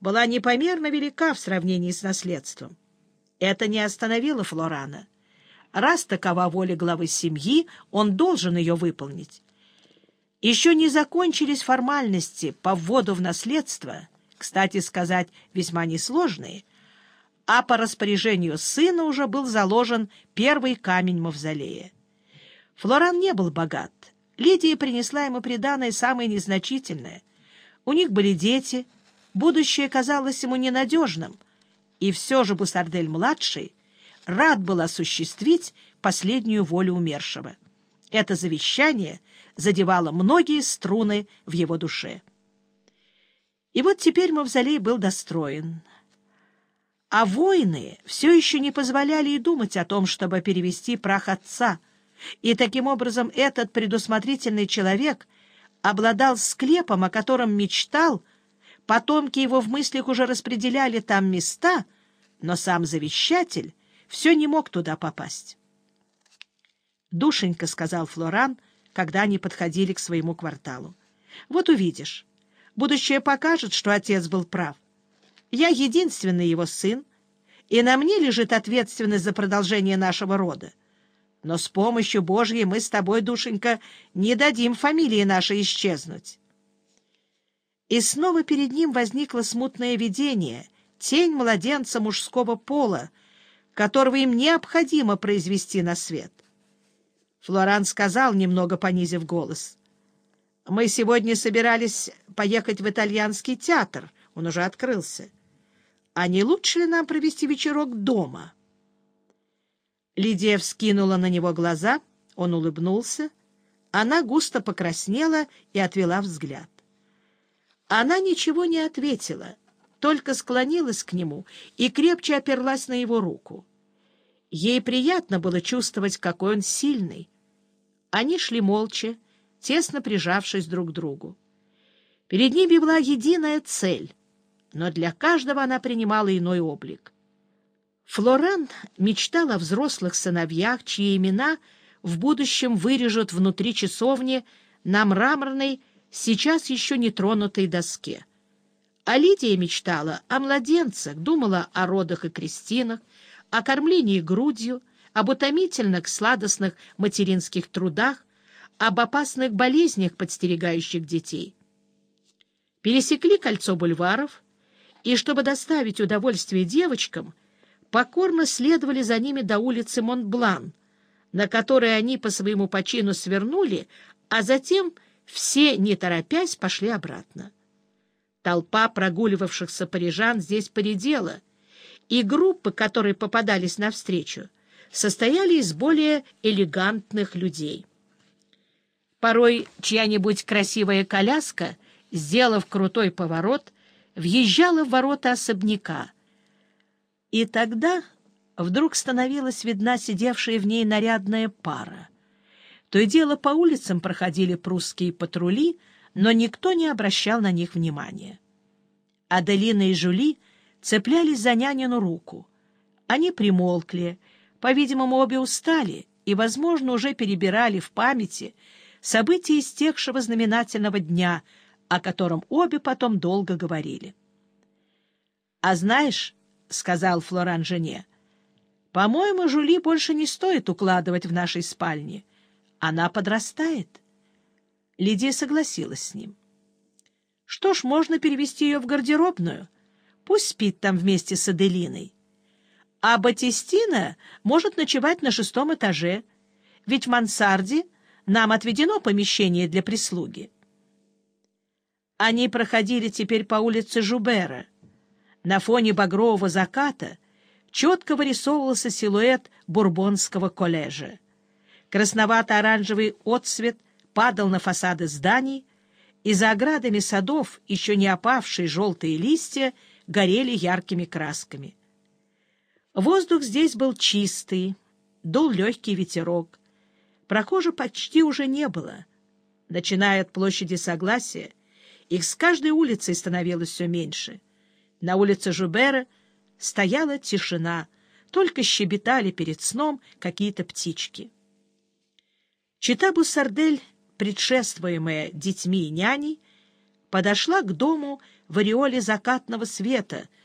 была непомерно велика в сравнении с наследством. Это не остановило Флорана. Раз такова воля главы семьи, он должен ее выполнить. Еще не закончились формальности по вводу в наследство, кстати сказать, весьма несложные, а по распоряжению сына уже был заложен первый камень мавзолея. Флоран не был богат. Лидия принесла ему приданое самое незначительное. У них были дети, будущее казалось ему ненадежным, и все же Бусардель-младший рад был осуществить последнюю волю умершего. Это завещание задевало многие струны в его душе. И вот теперь мавзолей был достроен. А воины все еще не позволяли и думать о том, чтобы перевести прах отца, и таким образом этот предусмотрительный человек обладал склепом, о котором мечтал, потомки его в мыслях уже распределяли там места, но сам завещатель все не мог туда попасть. «Душенька», — сказал Флоран, когда они подходили к своему кварталу. «Вот увидишь. Будущее покажет, что отец был прав. Я единственный его сын, и на мне лежит ответственность за продолжение нашего рода. Но с помощью Божьей мы с тобой, душенька, не дадим фамилии нашей исчезнуть». И снова перед ним возникло смутное видение, тень младенца мужского пола, которого им необходимо произвести на свет. Флоран сказал, немного понизив голос. «Мы сегодня собирались поехать в итальянский театр. Он уже открылся. А не лучше ли нам провести вечерок дома?» Лидия вскинула на него глаза, он улыбнулся. Она густо покраснела и отвела взгляд. Она ничего не ответила, только склонилась к нему и крепче оперлась на его руку. Ей приятно было чувствовать, какой он сильный. Они шли молча, тесно прижавшись друг к другу. Перед ними была единая цель, но для каждого она принимала иной облик. Флоран мечтал о взрослых сыновьях, чьи имена в будущем вырежут внутри часовни на мраморной, сейчас еще не тронутой доске. А Лидия мечтала о младенцах, думала о родах и крестинах, о кормлении грудью, об утомительных сладостных материнских трудах, об опасных болезнях, подстерегающих детей. Пересекли кольцо бульваров, и, чтобы доставить удовольствие девочкам, покорно следовали за ними до улицы Монблан, на которой они по своему почину свернули, а затем все, не торопясь, пошли обратно. Толпа прогуливавшихся парижан здесь поредела — и группы, которые попадались навстречу, состояли из более элегантных людей. Порой чья-нибудь красивая коляска, сделав крутой поворот, въезжала в ворота особняка. И тогда вдруг становилась видна сидевшая в ней нарядная пара. То и дело по улицам проходили прусские патрули, но никто не обращал на них внимания. Аделина и Жули — цеплялись за нянину руку. Они примолкли, по-видимому, обе устали и, возможно, уже перебирали в памяти события истекшего знаменательного дня, о котором обе потом долго говорили. — А знаешь, — сказал Флоран жене, — по-моему, Жули больше не стоит укладывать в нашей спальне. Она подрастает. Лидия согласилась с ним. — Что ж, можно перевести ее в гардеробную — Пусть спит там вместе с Аделиной. А Батистина может ночевать на шестом этаже, ведь в мансарде нам отведено помещение для прислуги. Они проходили теперь по улице Жубера. На фоне багрового заката четко вырисовывался силуэт Бурбонского коллежа. Красновато-оранжевый отсвет падал на фасады зданий, и за оградами садов, еще не опавшие желтые листья, горели яркими красками. Воздух здесь был чистый, дул легкий ветерок. Прохожих почти уже не было. Начиная от площади Согласия, их с каждой улицей становилось все меньше. На улице Жубера стояла тишина, только щебетали перед сном какие-то птички. Чита Буссардель, предшествуемая детьми и няней, подошла к дому в ореоле закатного света —